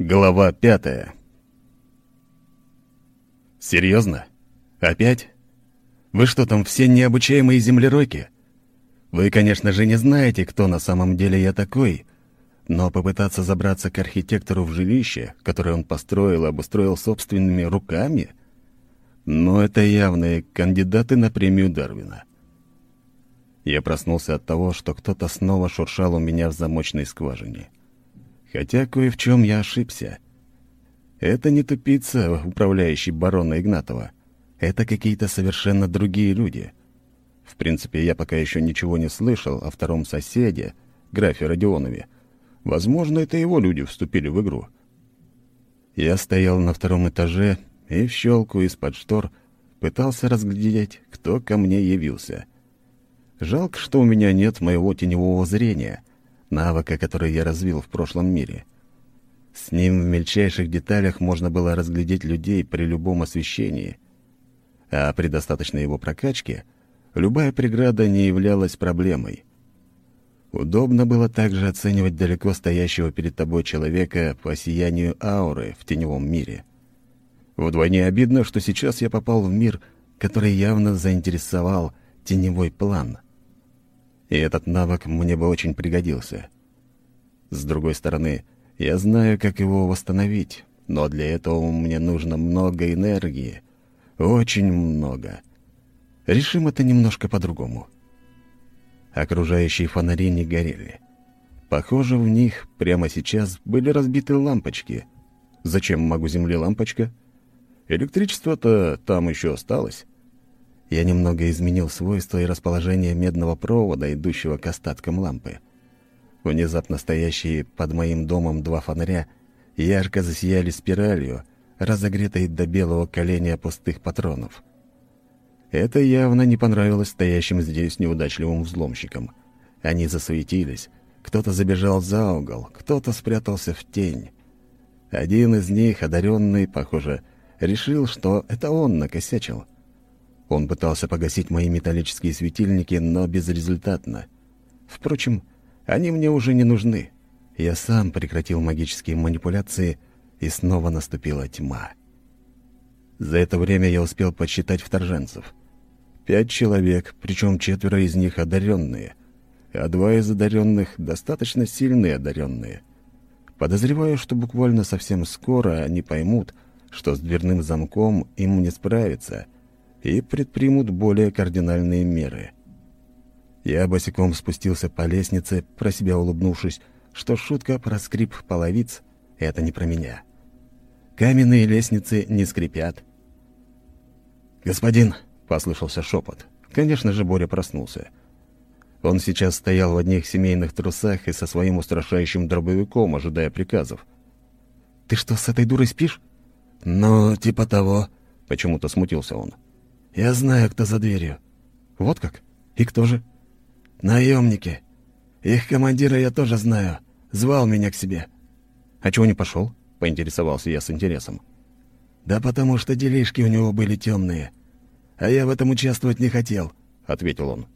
Глава пятая. Серьезно? Опять? Вы что там, все необучаемые землеройки? Вы, конечно же, не знаете, кто на самом деле я такой, но попытаться забраться к архитектору в жилище, которое он построил и обустроил собственными руками, ну, это явные кандидаты на премию Дарвина. Я проснулся от того, что кто-то снова шуршал у меня в замочной скважине. Хотя кое в чем я ошибся. Это не тупица, управляющий барона Игнатова. Это какие-то совершенно другие люди. В принципе, я пока еще ничего не слышал о втором соседе, графе Родионове. Возможно, это его люди вступили в игру. Я стоял на втором этаже и в щелку из-под штор пытался разглядеть, кто ко мне явился. Жалко, что у меня нет моего теневого зрения — навыка, который я развил в прошлом мире. С ним в мельчайших деталях можно было разглядеть людей при любом освещении, а при достаточной его прокачке любая преграда не являлась проблемой. Удобно было также оценивать далеко стоящего перед тобой человека по сиянию ауры в теневом мире. Вдвойне обидно, что сейчас я попал в мир, который явно заинтересовал теневой план — и этот навык мне бы очень пригодился. С другой стороны, я знаю, как его восстановить, но для этого мне нужно много энергии. Очень много. Решим это немножко по-другому. Окружающие фонари не горели. Похоже, в них прямо сейчас были разбиты лампочки. Зачем магу Земли лампочка? Электричество-то там еще осталось. Я немного изменил свойства и расположение медного провода, идущего к остаткам лампы. Внезапно стоящие под моим домом два фонаря ярко засияли спиралью, разогретой до белого коленя пустых патронов. Это явно не понравилось стоящим здесь неудачливым взломщикам. Они засуетились, кто-то забежал за угол, кто-то спрятался в тень. Один из них, одаренный, похоже, решил, что это он накосячил — он пытался погасить мои металлические светильники, но безрезультатно. Впрочем, они мне уже не нужны. Я сам прекратил магические манипуляции, и снова наступила тьма. За это время я успел подсчитать вторженцев. Пять человек, причем четверо из них одаренные, а два из одаренных достаточно сильные одаренные. Подозреваю, что буквально совсем скоро они поймут, что с дверным замком им не справиться — и предпримут более кардинальные меры. Я босиком спустился по лестнице, про себя улыбнувшись, что шутка про скрип половиц — это не про меня. Каменные лестницы не скрипят. «Господин!» — послышался шепот. Конечно же, Боря проснулся. Он сейчас стоял в одних семейных трусах и со своим устрашающим дробовиком, ожидая приказов. «Ты что, с этой дурой спишь?» «Ну, типа того», — почему-то смутился он. «Я знаю, кто за дверью». «Вот как? И кто же?» «Наемники. Их командира я тоже знаю. Звал меня к себе». «А чего не пошел?» — поинтересовался я с интересом. «Да потому что делишки у него были темные. А я в этом участвовать не хотел», — ответил он.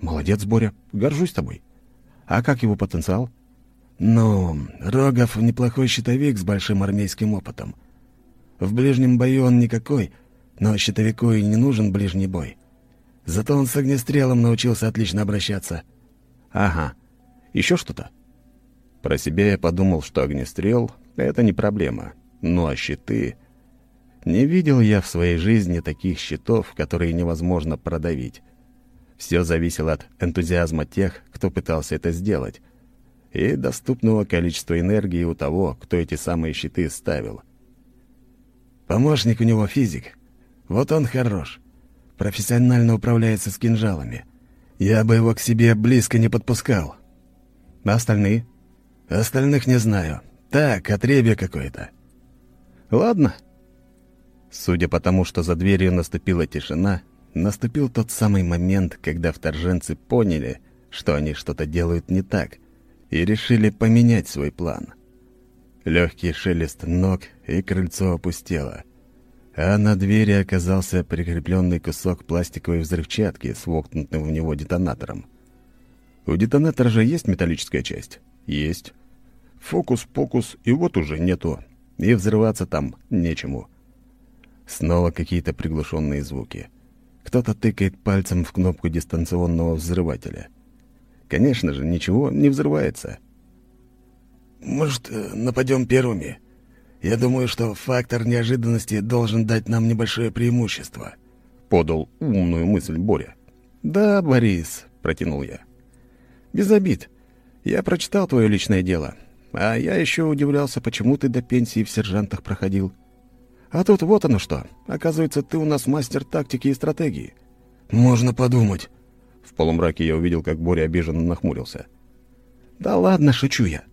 «Молодец, Боря. Горжусь тобой. А как его потенциал?» «Ну, Рогов — неплохой щитовик с большим армейским опытом. В ближнем бою он никакой, но щитовику и не нужен ближний бой. Зато он с огнестрелом научился отлично обращаться. Ага. Еще что-то? Про себя я подумал, что огнестрел — это не проблема. Ну а щиты... Не видел я в своей жизни таких щитов, которые невозможно продавить. Все зависело от энтузиазма тех, кто пытался это сделать, и доступного количества энергии у того, кто эти самые щиты ставил. Помощник у него физик, вот он хорош. Профессионально управляется с кинжалами. Я бы его к себе близко не подпускал. А остальные? Остальных не знаю. Так, отребье какое-то. Ладно. Судя по тому, что за дверью наступила тишина, наступил тот самый момент, когда вторженцы поняли, что они что-то делают не так, и решили поменять свой план. Легкий шелест ног, и крыльцо опустело а на двери оказался прикрепленный кусок пластиковой взрывчатки с вокнутым в него детонатором. У детонатора же есть металлическая часть? Есть. Фокус-покус, и вот уже нету. И взрываться там нечему. Снова какие-то приглушенные звуки. Кто-то тыкает пальцем в кнопку дистанционного взрывателя. Конечно же, ничего не взрывается. «Может, э, нападем первыми? Я думаю, что фактор неожиданности должен дать нам небольшое преимущество», — подал умную мысль Боря. «Да, Борис», — протянул я. «Без обид. Я прочитал твое личное дело. А я еще удивлялся, почему ты до пенсии в сержантах проходил. А тут вот оно что. Оказывается, ты у нас мастер тактики и стратегии. Можно подумать. В полумраке я увидел, как Боря обиженно нахмурился. Да ладно, шучу я.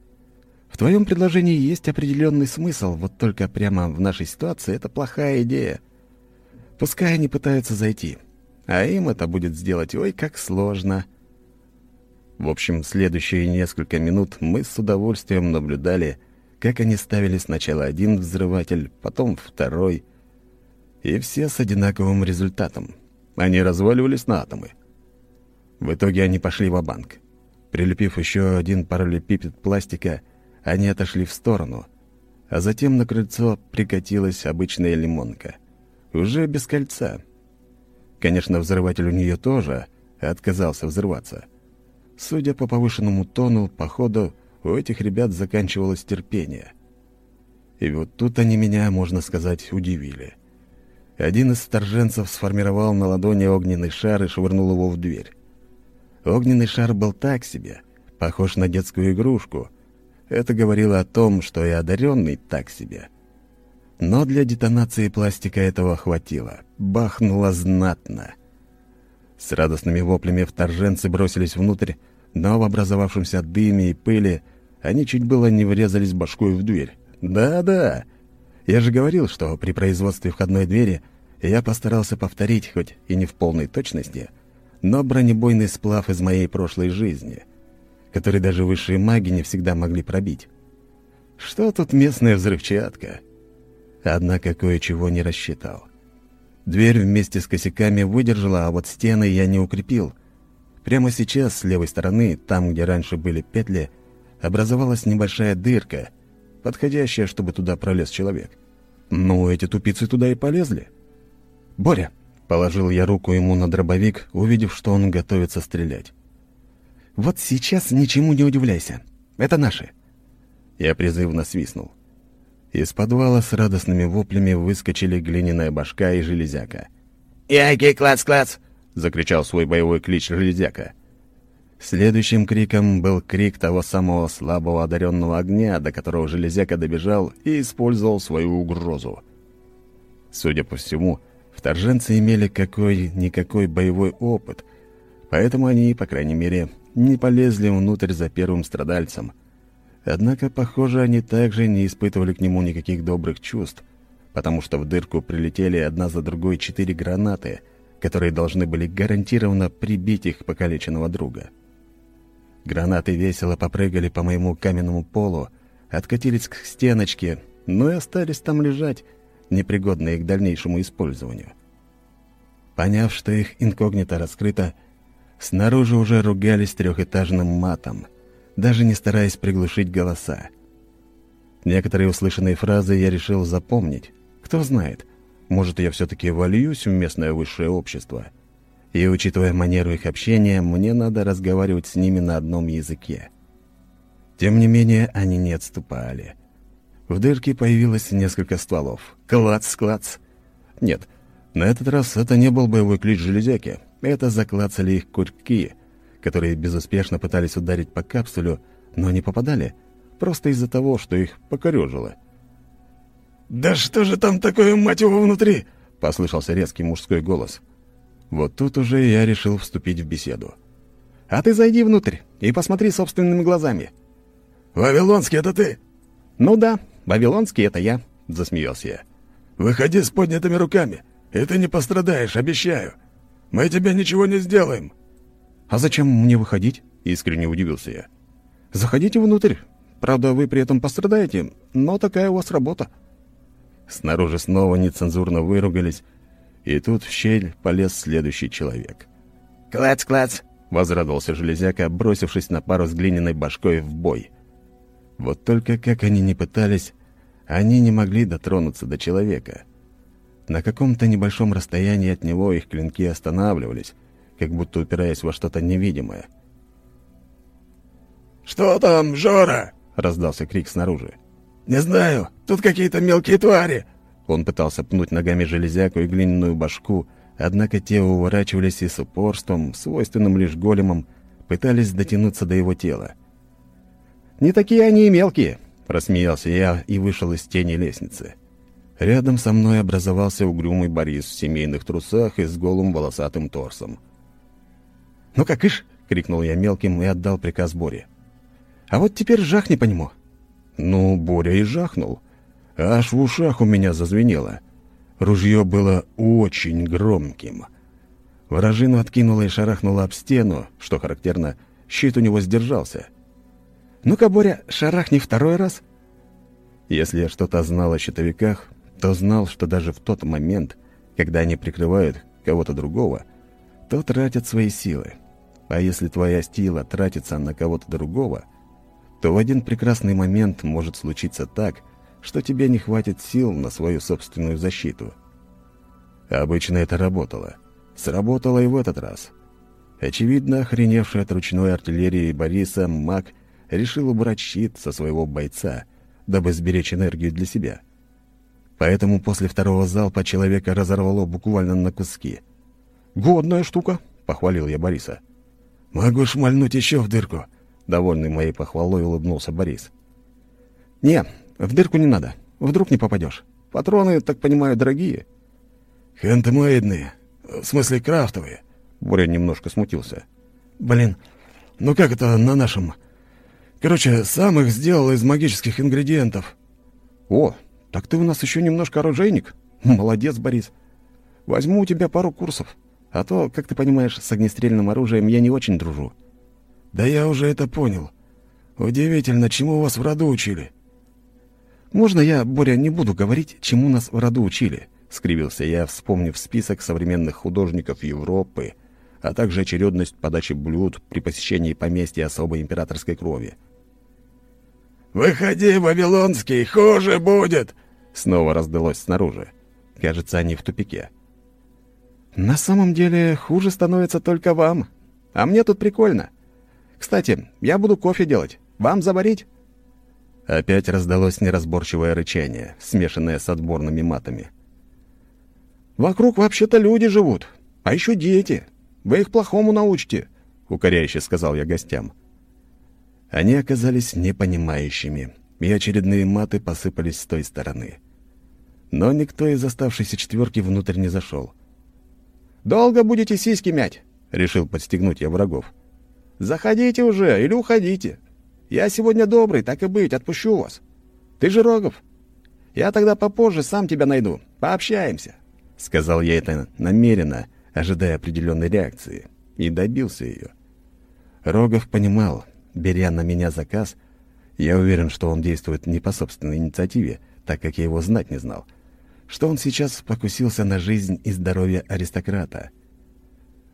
В твоем предложении есть определенный смысл, вот только прямо в нашей ситуации это плохая идея. Пускай они пытаются зайти, а им это будет сделать ой как сложно. В общем, следующие несколько минут мы с удовольствием наблюдали, как они ставили сначала один взрыватель, потом второй, и все с одинаковым результатом. Они разваливались на атомы. В итоге они пошли в банк Прилепив еще один параллелепипед пластика, они отошли в сторону, а затем на крыльцо прикатилась обычная лимонка. Уже без кольца. Конечно, взрыватель у нее тоже отказался взрываться. Судя по повышенному тону, походу, у этих ребят заканчивалось терпение. И вот тут они меня, можно сказать, удивили. Один из вторженцев сформировал на ладони огненный шар и швырнул его в дверь. Огненный шар был так себе, похож на детскую игрушку. Это говорило о том, что и одаренный так себе. Но для детонации пластика этого хватило. Бахнуло знатно. С радостными воплями вторженцы бросились внутрь, но в образовавшемся дыме и пыли они чуть было не врезались башкой в дверь. Да-да, я же говорил, что при производстве входной двери я постарался повторить, хоть и не в полной точности, но бронебойный сплав из моей прошлой жизни, который даже высшие маги не всегда могли пробить. Что тут местная взрывчатка? Однако кое-чего не рассчитал. Дверь вместе с косяками выдержала, а вот стены я не укрепил — Прямо сейчас, с левой стороны, там, где раньше были петли, образовалась небольшая дырка, подходящая, чтобы туда пролез человек. Ну, эти тупицы туда и полезли. «Боря!» — положил я руку ему на дробовик, увидев, что он готовится стрелять. «Вот сейчас ничему не удивляйся. Это наши». Я призывно свистнул. Из подвала с радостными воплями выскочили глиняная башка и железяка. «Яйки, клац-клац!» закричал свой боевой клич железяка. Следующим криком был крик того самого слабого одаренного огня, до которого железяка добежал и использовал свою угрозу. Судя по всему, вторженцы имели какой-никакой боевой опыт, поэтому они, по крайней мере, не полезли внутрь за первым страдальцем. Однако, похоже, они также не испытывали к нему никаких добрых чувств, потому что в дырку прилетели одна за другой четыре гранаты — которые должны были гарантированно прибить их покалеченного друга. Гранаты весело попрыгали по моему каменному полу, откатились к стеночке, но и остались там лежать, непригодные к дальнейшему использованию. Поняв, что их инкогнито раскрыто, снаружи уже ругались трехэтажным матом, даже не стараясь приглушить голоса. Некоторые услышанные фразы я решил запомнить. Кто знает, может, я все-таки вольюсь в местное высшее общество. И, учитывая манеру их общения, мне надо разговаривать с ними на одном языке. Тем не менее, они не отступали. В дырке появилось несколько стволов. Клац, клац. Нет, на этот раз это не был боевой клич железяки. Это заклацали их курьки, которые безуспешно пытались ударить по капсулю, но не попадали, просто из-за того, что их покорежило. «Да что же там такое, мать его, внутри?» — послышался резкий мужской голос. Вот тут уже я решил вступить в беседу. «А ты зайди внутрь и посмотри собственными глазами». «Вавилонский, это ты?» «Ну да, Вавилонский — это я», — засмеялся я. «Выходи с поднятыми руками, и ты не пострадаешь, обещаю. Мы тебе ничего не сделаем». «А зачем мне выходить?» — искренне удивился я. «Заходите внутрь. Правда, вы при этом пострадаете, но такая у вас работа». Снаружи снова нецензурно выругались, и тут в щель полез следующий человек. «Клац-клац!» — возрадовался железяка, бросившись на пару с глиняной башкой в бой. Вот только как они ни пытались, они не могли дотронуться до человека. На каком-то небольшом расстоянии от него их клинки останавливались, как будто упираясь во что-то невидимое. «Что там, Жора?» — раздался крик снаружи. «Не знаю, тут какие-то мелкие твари!» Он пытался пнуть ногами железяку и глиняную башку, однако те уворачивались и с упорством, свойственным лишь големам, пытались дотянуться до его тела. «Не такие они и мелкие!» — рассмеялся я и вышел из тени лестницы. Рядом со мной образовался угрюмый Борис в семейных трусах и с голым волосатым торсом. «Ну как ишь!» — крикнул я мелким и отдал приказ Боре. «А вот теперь жахни по нему!» Ну, Боря и жахнул. Аж в ушах у меня зазвенело. Ружье было очень громким. Вражину откинуло и шарахнуло об стену, что характерно, щит у него сдержался. «Ну-ка, Боря, шарахни второй раз!» Если я что-то знал о щитовиках, то знал, что даже в тот момент, когда они прикрывают кого-то другого, то тратят свои силы. А если твоя сила тратится на кого-то другого, то в один прекрасный момент может случиться так, что тебе не хватит сил на свою собственную защиту. Обычно это работало. Сработало и в этот раз. Очевидно, охреневший от ручной артиллерии Бориса маг решил убрать щит со своего бойца, дабы сберечь энергию для себя. Поэтому после второго залпа человека разорвало буквально на куски. «Годная штука», — похвалил я Бориса. «Могу шмальнуть еще в дырку», — довольный моей похвалой улыбнулся Борис. «Не, в дырку не надо. Вдруг не попадешь. Патроны, так понимаю, дорогие». «Хендмейдные. В смысле, крафтовые». Боря немножко смутился. «Блин, ну как это на нашем? Короче, сам их сделал из магических ингредиентов». «О, так ты у нас еще немножко оружейник. Молодец, Борис. Возьму у тебя пару курсов. А то, как ты понимаешь, с огнестрельным оружием я не очень дружу». «Да я уже это понял. Удивительно, чему вас в роду учили». «Можно я, Боря, не буду говорить, чему нас в роду учили?» — скривился я, вспомнив список современных художников Европы, а также очередность подачи блюд при посещении поместья особой императорской крови. «Выходи, Вавилонский, хуже будет!» — снова раздалось снаружи. Кажется, они в тупике. «На самом деле, хуже становится только вам. А мне тут прикольно. Кстати, я буду кофе делать. Вам заварить?» Опять раздалось неразборчивое рычание, смешанное с отборными матами. «Вокруг вообще-то люди живут, а еще дети. Вы их плохому научите», — укоряюще сказал я гостям. Они оказались непонимающими, и очередные маты посыпались с той стороны. Но никто из оставшейся четверки внутрь не зашел. «Долго будете сиськи мять?» — решил подстегнуть я врагов. «Заходите уже или уходите. Я сегодня добрый, так и быть, отпущу вас. Ты же Рогов. Я тогда попозже сам тебя найду. Пообщаемся». Сказал я это намеренно, ожидая определенной реакции, и добился ее. Рогов понимал, беря на меня заказ, я уверен, что он действует не по собственной инициативе, так как я его знать не знал, что он сейчас покусился на жизнь и здоровье аристократа.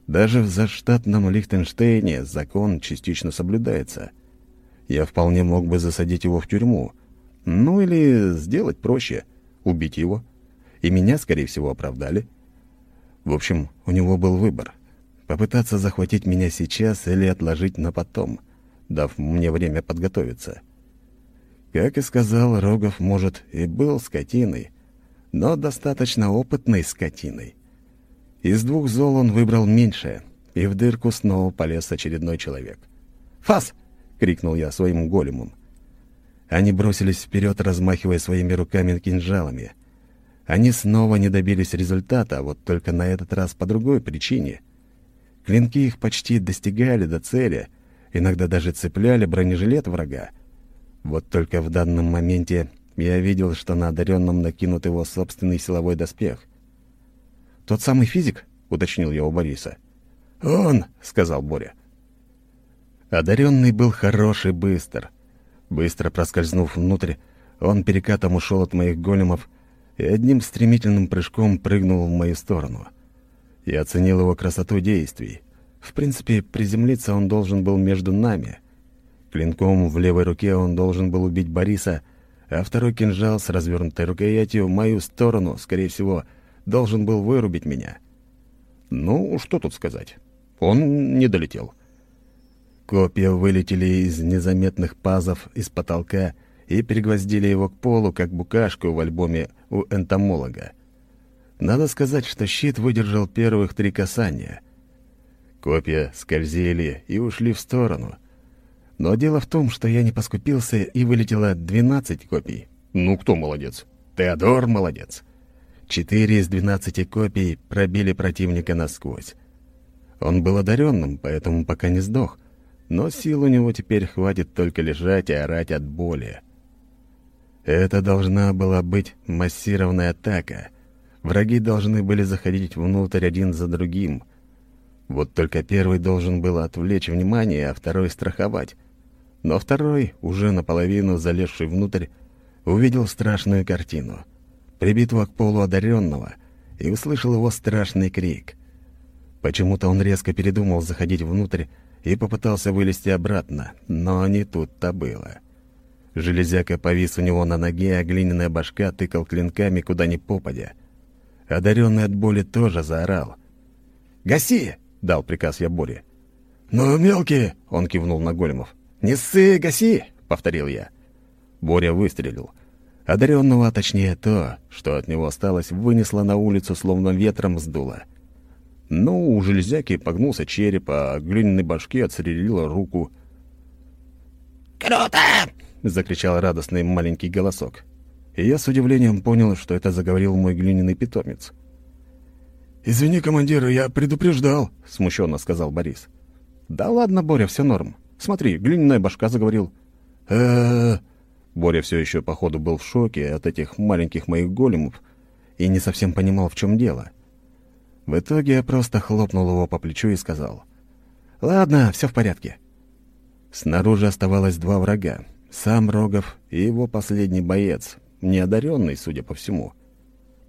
Даже в заштатном Лихтенштейне закон частично соблюдается. Я вполне мог бы засадить его в тюрьму. Ну или сделать проще — убить его — и меня, скорее всего, оправдали. В общем, у него был выбор — попытаться захватить меня сейчас или отложить на потом, дав мне время подготовиться. Как и сказал, Рогов, может, и был скотиной, но достаточно опытной скотиной. Из двух зол он выбрал меньшее, и в дырку снова полез очередной человек. «Фас!» — крикнул я своим големом. Они бросились вперед, размахивая своими руками-кинжалами — они снова не добились результата, вот только на этот раз по другой причине. Клинки их почти достигали до цели, иногда даже цепляли бронежилет врага. Вот только в данном моменте я видел, что на одаренном накинут его собственный силовой доспех. «Тот самый физик?» — уточнил я у Бориса. «Он!» — сказал Боря. Одаренный был хороший быстр. Быстро проскользнув внутрь, он перекатом ушел от моих големов и одним стремительным прыжком прыгнул в мою сторону. Я оценил его красоту действий. В принципе, приземлиться он должен был между нами. Клинком в левой руке он должен был убить Бориса, а второй кинжал с развернутой рукоятью в мою сторону, скорее всего, должен был вырубить меня. Ну, что тут сказать. Он не долетел. Копья вылетели из незаметных пазов из потолка и перегвоздили его к полу, как букашку в альбоме у энтомолога. Надо сказать, что щит выдержал первых три касания. Копья скользили и ушли в сторону. Но дело в том, что я не поскупился и вылетело 12 копий. Ну, кто молодец? Теодор молодец. Четыре из двенадцати копий пробили противника насквозь. Он был одаренным, поэтому пока не сдох, но сил у него теперь хватит только лежать и орать от боли. Это должна была быть массированная атака. Враги должны были заходить внутрь один за другим. Вот только первый должен был отвлечь внимание, а второй — страховать. Но второй, уже наполовину залезший внутрь, увидел страшную картину. Прибитого к полу одаренного, и услышал его страшный крик. Почему-то он резко передумал заходить внутрь и попытался вылезти обратно, но не тут-то было. Железяка повис у него на ноге, а глиняная башка тыкал клинками куда ни попадя. Одаренный от боли тоже заорал. «Гаси!» — дал приказ я Боре. «Ну, мелкие!» — он кивнул на големов. «Не ссы, гаси!» — повторил я. Боря выстрелил. Одаренного, а точнее то, что от него осталось, вынесло на улицу, словно ветром сдуло. Ну, у железяки погнулся череп, а глиняной башке отстрелила руку. «Круто!» — закричал радостный маленький голосок. И я с удивлением понял, что это заговорил мой глиняный питомец. «Извини, командир, я предупреждал», — смущенно сказал Борис. «Да ладно, Боря, все норм. Смотри, глиняная башка заговорил». э Боря все еще, походу, был в шоке от этих маленьких моих големов и не совсем понимал, в чем дело. В итоге я просто хлопнул его по плечу и сказал. «Ладно, все в порядке». Снаружи оставалось два врага сам Рогов и его последний боец, неодаренный, судя по всему.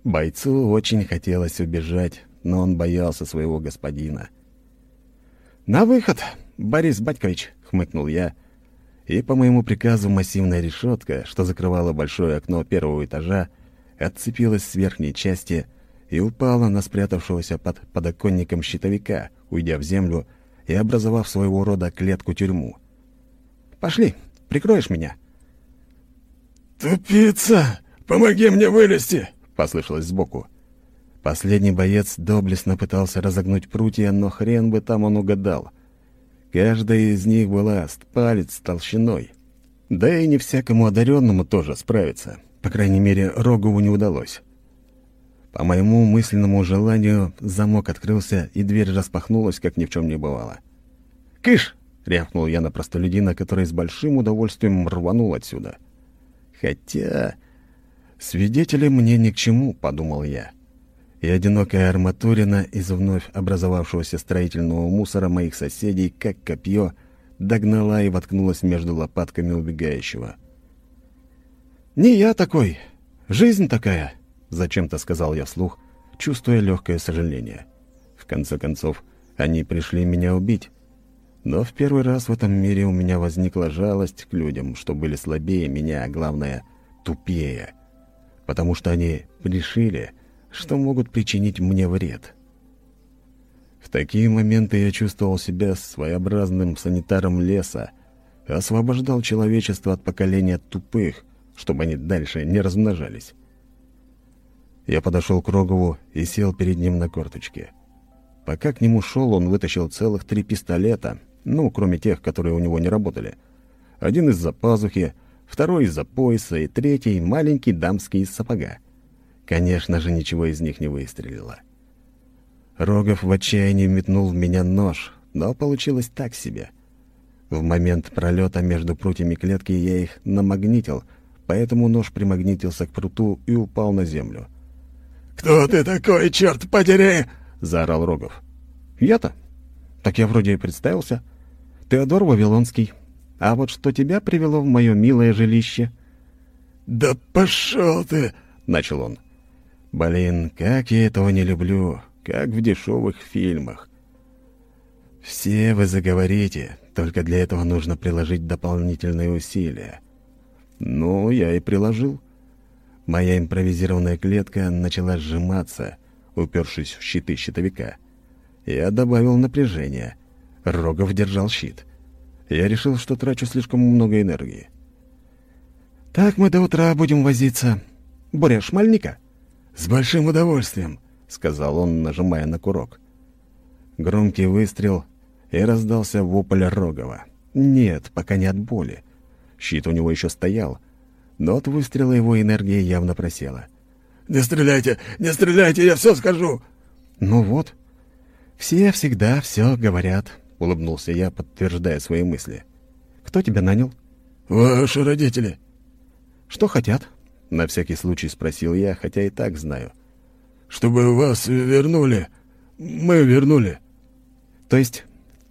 Бойцу очень хотелось убежать, но он боялся своего господина. «На выход, Борис Батькович!» — хмыкнул я, и по моему приказу массивная решетка, что закрывала большое окно первого этажа, отцепилась с верхней части и упала на спрятавшегося под подоконником щитовика, уйдя в землю и образовав своего рода клетку-тюрьму. «Пошли!» Прикроешь меня?» «Тупица! Помоги мне вылезти!» — послышалось сбоку. Последний боец доблестно пытался разогнуть прутья, но хрен бы там он угадал. Каждая из них была с палец толщиной. Да и не всякому одаренному тоже справиться. По крайней мере, Рогову не удалось. По моему мысленному желанию замок открылся, и дверь распахнулась, как ни в чем не бывало. «Кыш!» — рявкнул я на простолюдина, который с большим удовольствием рванул отсюда. «Хотя... свидетели мне ни к чему», — подумал я. И одинокая арматурина из вновь образовавшегося строительного мусора моих соседей, как копье, догнала и воткнулась между лопатками убегающего. «Не я такой. Жизнь такая», — зачем-то сказал я вслух, чувствуя легкое сожаление. В конце концов, они пришли меня убить, но в первый раз в этом мире у меня возникла жалость к людям, что были слабее меня, а главное, тупее. Потому что они решили, что могут причинить мне вред. В такие моменты я чувствовал себя своеобразным санитаром леса, освобождал человечество от поколения тупых, чтобы они дальше не размножались. Я подошел к Рогову и сел перед ним на корточке. Пока к нему шел, он вытащил целых три пистолета — ну, кроме тех, которые у него не работали. Один из-за пазухи, второй из-за пояса и третий — маленький дамский из сапога. Конечно же, ничего из них не выстрелило. Рогов в отчаянии метнул в меня нож, но получилось так себе. В момент пролета между прутьями клетки я их намагнитил, поэтому нож примагнитился к пруту и упал на землю. «Кто ты такой, черт подери?» — заорал Рогов. «Я-то? Так я вроде и представился». Теодор Вавилонский. А вот что тебя привело в мое милое жилище?» «Да пошел ты!» — начал он. «Блин, как я этого не люблю, как в дешевых фильмах. «Все вы заговорите, только для этого нужно приложить дополнительные усилия». Ну, я и приложил. Моя импровизированная клетка начала сжиматься, упершись в щиты щитовика. Я добавил напряжение. Рогов держал щит. Я решил, что трачу слишком много энергии. «Так мы до утра будем возиться. Боря, шмальника?» «С большим удовольствием», — сказал он, нажимая на курок. Громкий выстрел, и раздался вопль Рогова. Нет, пока не от боли. Щит у него еще стоял, но от выстрела его энергия явно просела. «Не стреляйте! Не стреляйте! Я все скажу!» «Ну вот. Все всегда все говорят», — улыбнулся я, подтверждая свои мысли. «Кто тебя нанял?» «Ваши родители». «Что хотят?» — на всякий случай спросил я, хотя и так знаю. «Чтобы вас вернули. Мы вернули». «То есть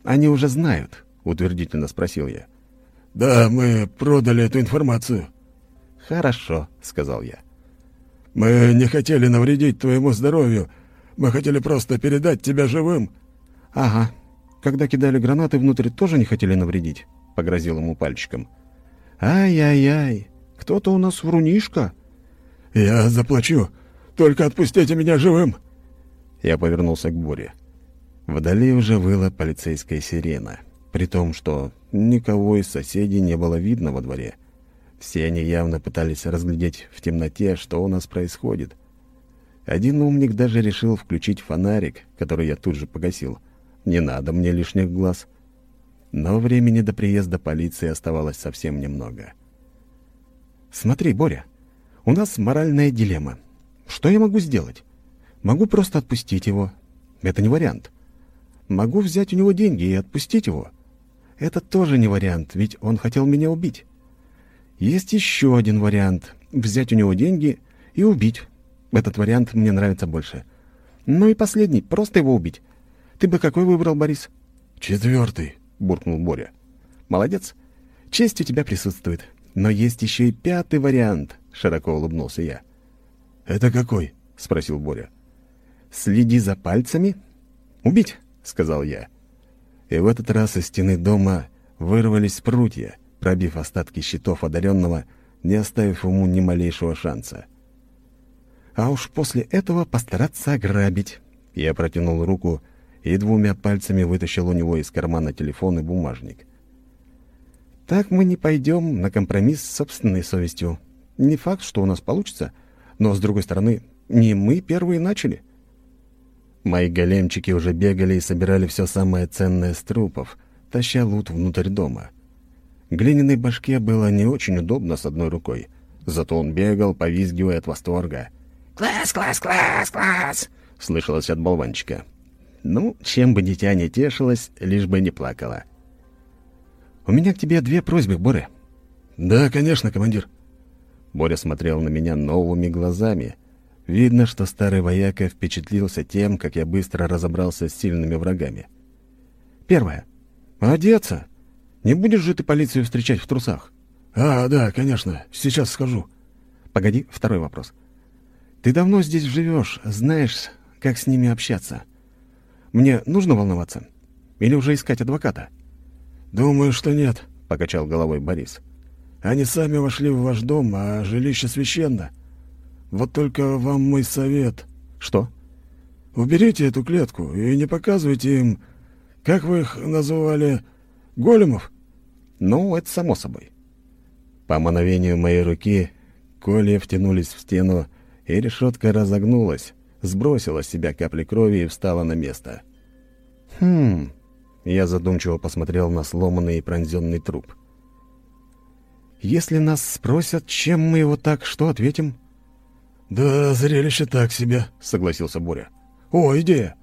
они уже знают?» — утвердительно спросил я. «Да, мы продали эту информацию». «Хорошо», — сказал я. «Мы не хотели навредить твоему здоровью. Мы хотели просто передать тебя живым». «Ага. Когда кидали гранаты внутрь, тоже не хотели навредить?» — погрозил ему пальчиком. «Ай-яй-яй, кто-то у нас врунишка». «Я заплачу. Только отпустите меня живым». Я повернулся к Боре. Вдали уже выла полицейская сирена, при том, что никого из соседей не было видно во дворе. Все они явно пытались разглядеть в темноте, что у нас происходит. Один умник даже решил включить фонарик, который я тут же погасил. Не надо мне лишних глаз. Но времени до приезда полиции оставалось совсем немного. «Смотри, Боря, у нас моральная дилемма. Что я могу сделать? Могу просто отпустить его. Это не вариант. Могу взять у него деньги и отпустить его. Это тоже не вариант, ведь он хотел меня убить. Есть еще один вариант — взять у него деньги и убить. Этот вариант мне нравится больше. Ну и последний — просто его убить. Ты бы какой выбрал, Борис? «Четвертый», — буркнул Боря. «Молодец. Честь у тебя присутствует. Но есть еще и пятый вариант», — широко улыбнулся я. «Это какой?» — спросил Боря. «Следи за пальцами. Убить», — сказал я. И в этот раз из стены дома вырвались прутья, пробив остатки щитов одаренного, не оставив ему ни малейшего шанса. А уж после этого постараться ограбить. Я протянул руку и двумя пальцами вытащил у него из кармана телефон и бумажник. Так мы не пойдем на компромисс с собственной совестью. Не факт, что у нас получится, но, с другой стороны, не мы первые начали. Мои големчики уже бегали и собирали все самое ценное с трупов, таща лут внутрь дома. Глиняной башке было не очень удобно с одной рукой, зато он бегал, повизгивая от восторга. «Класс, класс, класс, класс!» — слышалось от болванчика. Ну, чем бы дитя не тешилось, лишь бы не плакало. «У меня к тебе две просьбы, Боря». «Да, конечно, командир». Боря смотрел на меня новыми глазами, Видно, что старый вояка впечатлился тем, как я быстро разобрался с сильными врагами. Первое. Одеться. Не будешь же ты полицию встречать в трусах? А, да, конечно. Сейчас скажу. Погоди, второй вопрос. Ты давно здесь живешь, знаешь, как с ними общаться. Мне нужно волноваться? Или уже искать адвоката? Думаю, что нет, покачал головой Борис. Они сами вошли в ваш дом, а жилище священно. — вот только вам мой совет. Что? Уберите эту клетку и не показывайте им, как вы их называли, големов. Ну, это само собой. По мановению моей руки колья втянулись в стену, и решетка разогнулась, сбросила с себя капли крови и встала на место. Хм... Я задумчиво посмотрел на сломанный и пронзенный труп. «Если нас спросят, чем мы его так, что ответим?» «Да, зрелище так себе», — согласился Боря. «О, идея!»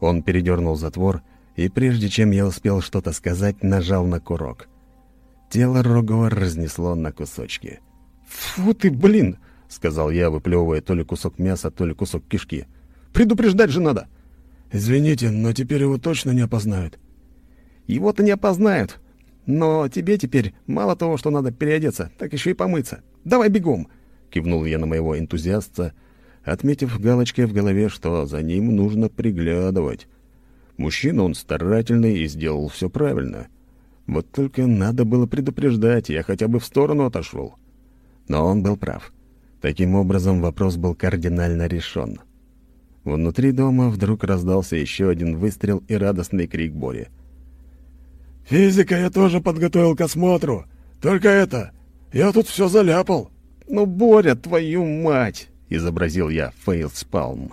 Он передернул затвор, и прежде чем я успел что-то сказать, нажал на курок. Тело Рогова разнесло на кусочки. «Фу ты, блин!» — сказал я, выплевывая то ли кусок мяса, то ли кусок кишки. «Предупреждать же надо!» «Извините, но теперь его точно не опознают». «Его-то не опознают. Но тебе теперь мало того, что надо переодеться, так еще и помыться. Давай бегом!» — кивнул я на моего энтузиаста, отметив галочкой в голове, что за ним нужно приглядывать. Мужчина он старательный и сделал все правильно. Вот только надо было предупреждать, я хотя бы в сторону отошел. Но он был прав. Таким образом, вопрос был кардинально решен. Внутри дома вдруг раздался еще один выстрел и радостный крик Бори. «Физика я тоже подготовил к осмотру. Только это, я тут все заляпал». «Ну, Боря, твою мать!» — изобразил я фейлспалм.